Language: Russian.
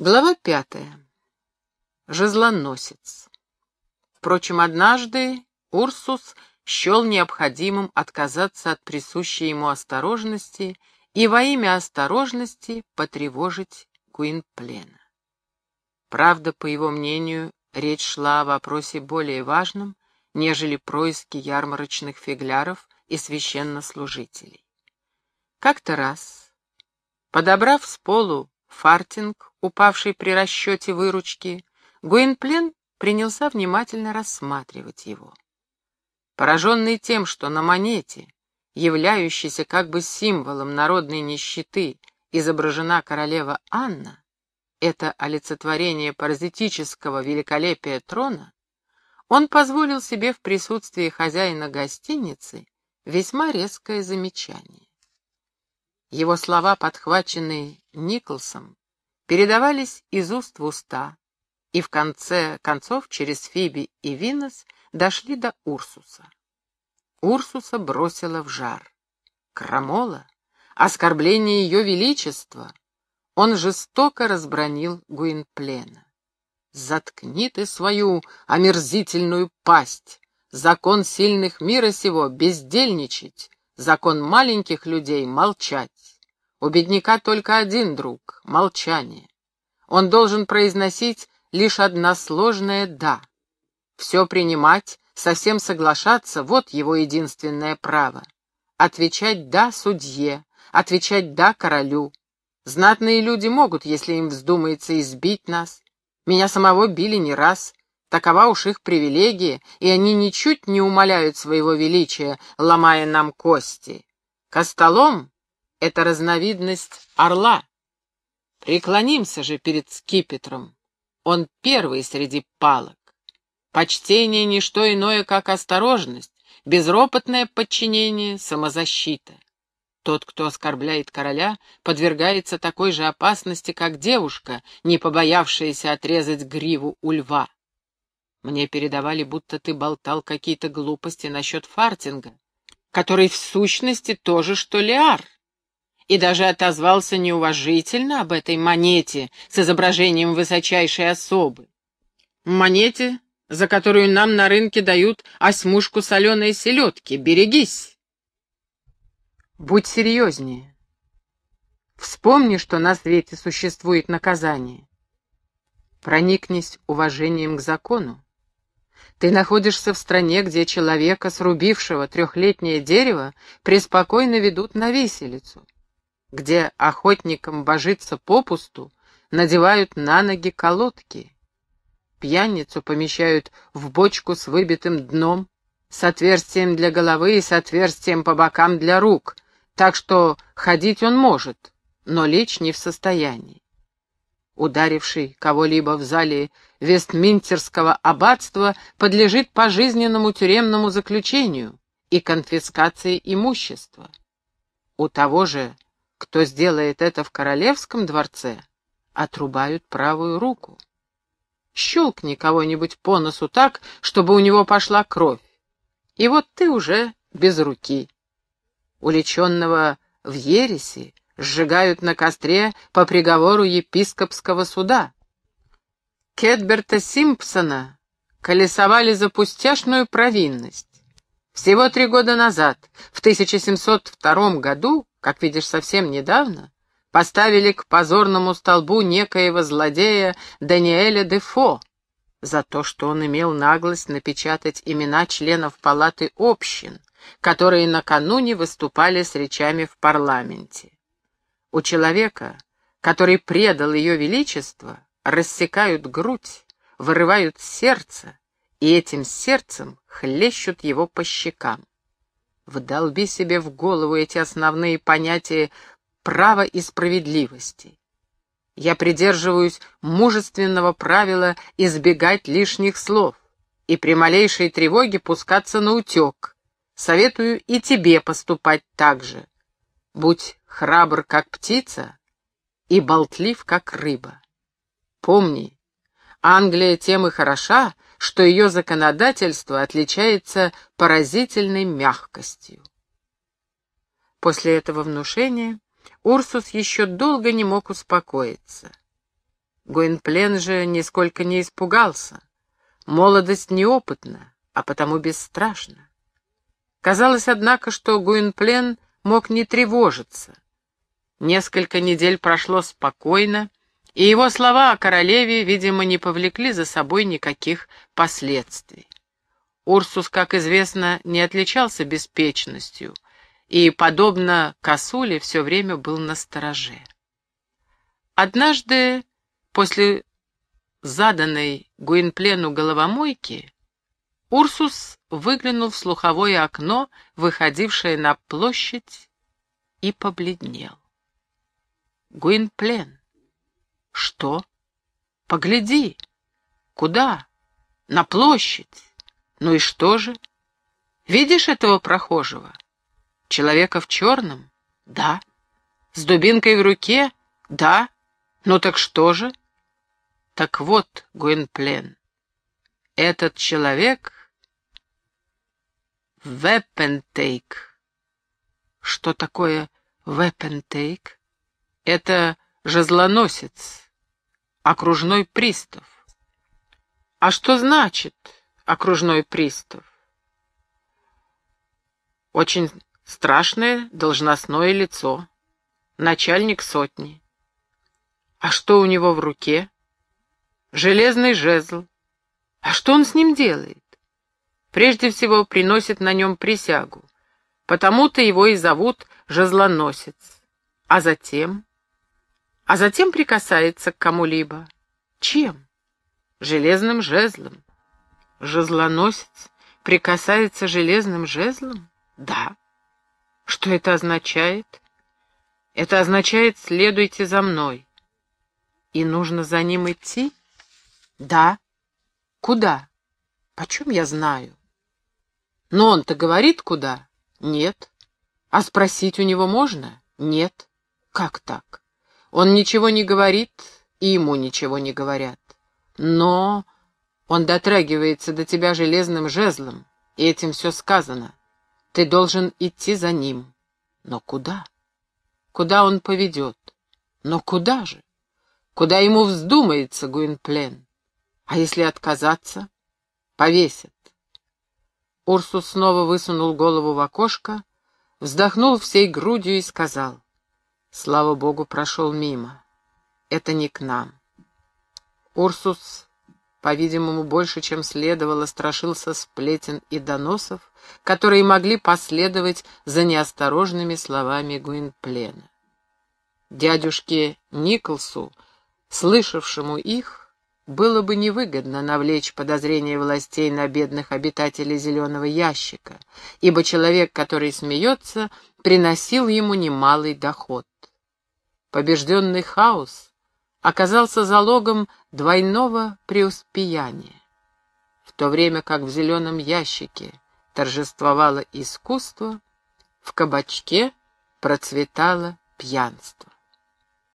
Глава пятая. Жезлоносец. Впрочем, однажды Урсус счел необходимым отказаться от присущей ему осторожности и во имя осторожности потревожить Куинплена. Правда, по его мнению, речь шла о вопросе более важном, нежели происки ярмарочных фигляров и священнослужителей. Как-то раз, подобрав с полу фартинг, упавший при расчете выручки, Гуинплен принялся внимательно рассматривать его. Пораженный тем, что на монете, являющейся как бы символом народной нищеты, изображена королева Анна, это олицетворение паразитического великолепия трона, он позволил себе в присутствии хозяина гостиницы весьма резкое замечание. Его слова, подхваченные Николсом, передавались из уст в уста, и в конце концов через Фиби и Винос дошли до Урсуса. Урсуса бросила в жар. Крамола, оскорбление ее величества, он жестоко разбронил Гуинплена. «Заткни ты свою омерзительную пасть! Закон сильных мира сего — бездельничать, закон маленьких людей — молчать. У бедняка только один друг — молчание. Он должен произносить лишь односложное «да». Все принимать, совсем соглашаться — вот его единственное право. Отвечать «да» судье, отвечать «да» королю. Знатные люди могут, если им вздумается избить нас. Меня самого били не раз. Такова уж их привилегия, и они ничуть не умаляют своего величия, ломая нам кости. Костолом это разновидность орла. Преклонимся же перед скипетром. Он первый среди палок. Почтение — не что иное, как осторожность, безропотное подчинение, самозащита. Тот, кто оскорбляет короля, подвергается такой же опасности, как девушка, не побоявшаяся отрезать гриву у льва. Мне передавали, будто ты болтал какие-то глупости насчет фартинга, который в сущности тоже, что Лиар и даже отозвался неуважительно об этой монете с изображением высочайшей особы. Монете, за которую нам на рынке дают осьмушку соленой селедки. Берегись! Будь серьезнее. Вспомни, что на свете существует наказание. Проникнись уважением к закону. Ты находишься в стране, где человека, срубившего трехлетнее дерево, преспокойно ведут на виселицу где охотникам божиться попусту, надевают на ноги колодки. Пьяницу помещают в бочку с выбитым дном, с отверстием для головы и с отверстием по бокам для рук, так что ходить он может, но лечь не в состоянии. Ударивший кого-либо в зале Вестминстерского аббатства подлежит пожизненному тюремному заключению и конфискации имущества. У того же кто сделает это в королевском дворце, отрубают правую руку. Щелкни кого-нибудь по носу так, чтобы у него пошла кровь. И вот ты уже без руки. Уличенного в ереси сжигают на костре по приговору епископского суда. Кетберта Симпсона колесовали за пустяшную провинность. Всего три года назад, в 1702 году, как видишь, совсем недавно, поставили к позорному столбу некоего злодея Даниэля Дефо за то, что он имел наглость напечатать имена членов палаты общин, которые накануне выступали с речами в парламенте. У человека, который предал ее величество, рассекают грудь, вырывают сердце, и этим сердцем хлещут его по щекам. Вдолби себе в голову эти основные понятия права и справедливости. Я придерживаюсь мужественного правила избегать лишних слов и при малейшей тревоге пускаться на утек. Советую и тебе поступать так же. Будь храбр, как птица, и болтлив, как рыба. Помни, Англия тем и хороша, что ее законодательство отличается поразительной мягкостью. После этого внушения Урсус еще долго не мог успокоиться. Гуинплен же нисколько не испугался. Молодость неопытна, а потому бесстрашна. Казалось, однако, что Гуинплен мог не тревожиться. Несколько недель прошло спокойно, и его слова о королеве, видимо, не повлекли за собой никаких последствий. Урсус, как известно, не отличался беспечностью и, подобно косуле, все время был на стороже. Однажды, после заданной Гуинплену головомойки, Урсус выглянул в слуховое окно, выходившее на площадь, и побледнел. Гуинплен. Что? Погляди. Куда? На площадь. Ну и что же? Видишь этого прохожего? Человека в черном? Да. С дубинкой в руке? Да. Ну так что же? Так вот, Гуинплен, этот человек Веппентейк. Что такое веппентейк? Это жезлоносец, окружной пристав. А что значит окружной пристав? Очень страшное должностное лицо, начальник сотни. А что у него в руке? Железный жезл. А что он с ним делает? Прежде всего приносит на нем присягу. Потому-то его и зовут жезлоносец. А затем? А затем прикасается к кому-либо. Чем? Железным жезлом. Жезлоносец прикасается железным жезлом? Да. Что это означает? Это означает «следуйте за мной». И нужно за ним идти? Да. Куда? Почем я знаю? Но он-то говорит, куда? Нет. А спросить у него можно? Нет. Как так? Он ничего не говорит, и ему ничего не говорят. Но он дотрагивается до тебя железным жезлом, и этим все сказано. Ты должен идти за ним. Но куда? Куда он поведет? Но куда же? Куда ему вздумается, Гуинплен? А если отказаться? Повесят. Урсус снова высунул голову в окошко, вздохнул всей грудью и сказал, «Слава богу, прошел мимо. Это не к нам». Урсус, по-видимому, больше, чем следовало, страшился сплетен и доносов, которые могли последовать за неосторожными словами Гуинплена. Дядюшке Николсу, слышавшему их, было бы невыгодно навлечь подозрения властей на бедных обитателей зеленого ящика, ибо человек, который смеется, приносил ему немалый доход. Побежденный хаос оказался залогом двойного преуспеяния, в то время как в зеленом ящике торжествовало искусство, в кабачке процветало пьянство.